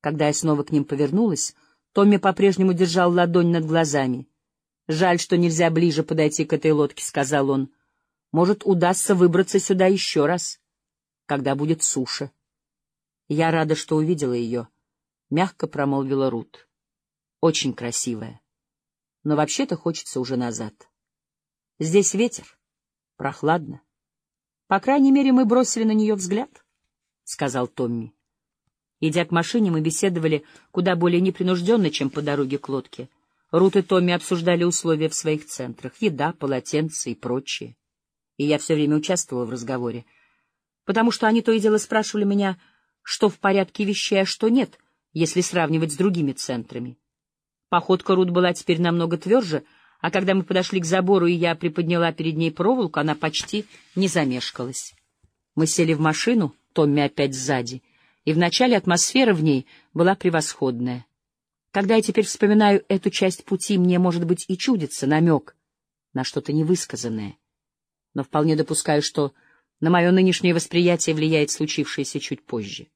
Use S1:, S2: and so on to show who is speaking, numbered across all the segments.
S1: Когда я снова к ним повернулась, Томми по-прежнему держал ладонь над глазами. «Жаль, что нельзя ближе подойти к этой лодке», — сказал он. «Может, удастся выбраться сюда еще раз, когда будет суша». Я рада, что увидела ее, — мягко промолвила Рут. Очень красивая. Но вообще-то хочется уже назад. Здесь ветер, прохладно. По крайней мере, мы бросили на нее взгляд, — сказал Томми. Идя к машине, мы беседовали куда более непринужденно, чем по дороге к лодке. Рут и Томми обсуждали условия в своих центрах, еда, полотенца и прочее. И я все время участвовала в разговоре, потому что они то и дело спрашивали меня, что в порядке вещей, а что нет, если сравнивать с другими центрами. Походка Рут была теперь намного тверже, а когда мы подошли к забору, и я приподняла перед ней проволоку, она почти не замешкалась. Мы сели в машину, Томми опять сзади, и вначале атмосфера в ней была превосходная. Когда я теперь вспоминаю эту часть пути, мне, может быть, и чудится намек на что-то невысказанное. Но вполне допускаю, что на мое нынешнее восприятие влияет случившееся чуть позже.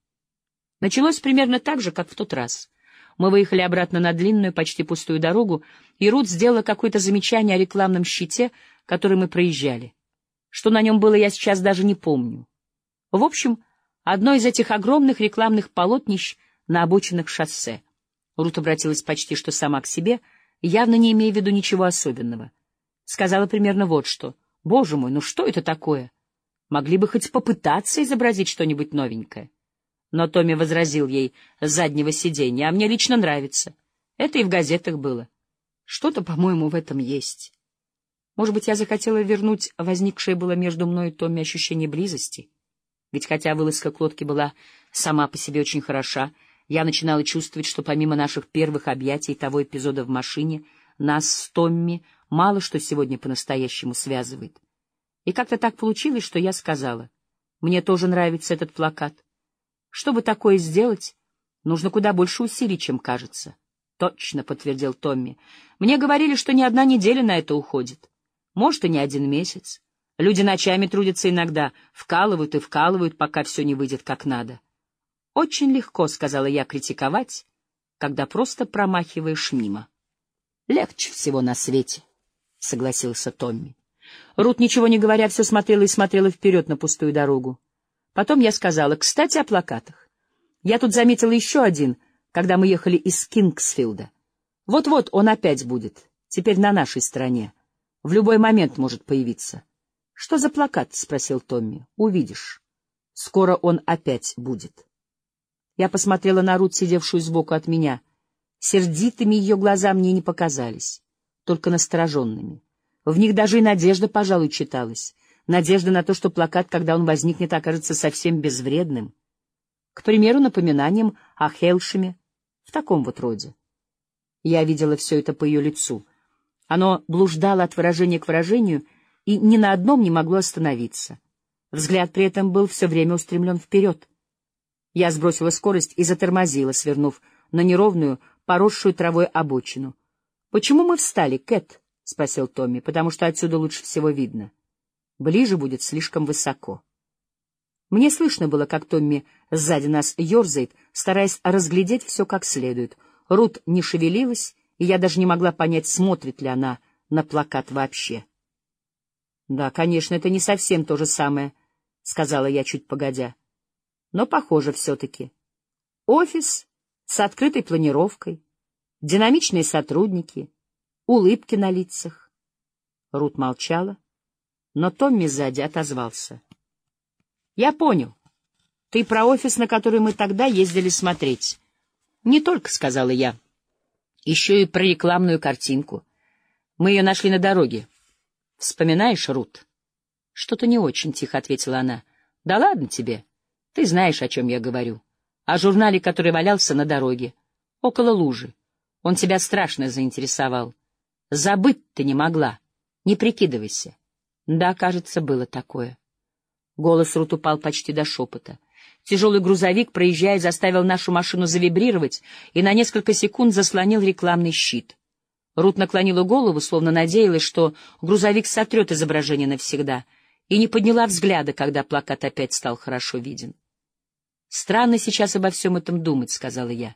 S1: Началось примерно так же, как в тот раз. Мы выехали обратно на длинную, почти пустую дорогу, и Рут сделала какое-то замечание о рекламном щите, который мы проезжали. Что на нем было, я сейчас даже не помню. В общем, одно из этих огромных рекламных полотнищ на обочинах шоссе. Рут обратилась почти что сама к себе, явно не имея в виду ничего особенного. Сказала примерно вот что. «Боже мой, ну что это такое? Могли бы хоть попытаться изобразить что-нибудь новенькое». Но Томми возразил ей с заднего сиденья, а мне лично нравится. Это и в газетах было. Что-то, по-моему, в этом есть. Может быть, я захотела вернуть возникшее было между мной и Томми ощущение близости? Ведь хотя вылазка к лодке была сама по себе очень хороша, я начинала чувствовать, что помимо наших первых объятий того эпизода в машине, нас с Томми мало что сегодня по-настоящему связывает. И как-то так получилось, что я сказала, «Мне тоже нравится этот плакат». Чтобы такое сделать, нужно куда больше усилий, чем кажется. — Точно, — подтвердил Томми. — Мне говорили, что не одна неделя на это уходит. Может, и не один месяц. Люди ночами трудятся иногда, вкалывают и вкалывают, пока все не выйдет как надо. — Очень легко, — сказала я, — критиковать, когда просто промахиваешь мимо. — Легче всего на свете, — согласился Томми. Рут, ничего не говоря, все смотрела и смотрела вперед на пустую дорогу. Потом я сказала, кстати, о плакатах. Я тут заметила еще один, когда мы ехали из Кингсфилда. Вот-вот он опять будет, теперь на нашей стороне. В любой момент может появиться. — Что за плакат? — спросил Томми. — Увидишь. Скоро он опять будет. Я посмотрела на Рут, сидевшую сбоку от меня. Сердитыми ее глаза мне не показались, только настороженными. В них даже и надежда, пожалуй, читалась надежда на то, что плакат, когда он возникнет, окажется совсем безвредным. К примеру, напоминанием о Хелшеме в таком вот роде. Я видела все это по ее лицу. Оно блуждало от выражения к выражению и ни на одном не могло остановиться. Взгляд при этом был все время устремлен вперед. Я сбросила скорость и затормозила, свернув на неровную, поросшую травой обочину. — Почему мы встали, Кэт? — спросил Томми. — Потому что отсюда лучше всего видно. — Ближе будет слишком высоко. Мне слышно было, как Томми сзади нас ерзает, стараясь разглядеть все как следует. Рут не шевелилась, и я даже не могла понять, смотрит ли она на плакат вообще. — Да, конечно, это не совсем то же самое, — сказала я чуть погодя. — Но похоже все-таки. Офис с открытой планировкой, динамичные сотрудники, улыбки на лицах. Рут молчала но Томми сзади отозвался. — Я понял. Ты про офис, на который мы тогда ездили смотреть. — Не только, — сказала я. — Еще и про рекламную картинку. Мы ее нашли на дороге. Вспоминаешь, Рут? — Что-то не очень, — тихо ответила она. — Да ладно тебе. Ты знаешь, о чем я говорю. О журнале, который валялся на дороге, около лужи. Он тебя страшно заинтересовал. Забыть ты не могла. Не прикидывайся. Да, кажется, было такое. Голос Рут упал почти до шепота. Тяжелый грузовик, проезжая, заставил нашу машину завибрировать и на несколько секунд заслонил рекламный щит. Рут наклонила голову, словно надеялась, что грузовик сотрет изображение навсегда, и не подняла взгляда, когда плакат опять стал хорошо виден. Странно сейчас обо всем этом думать, — сказала я.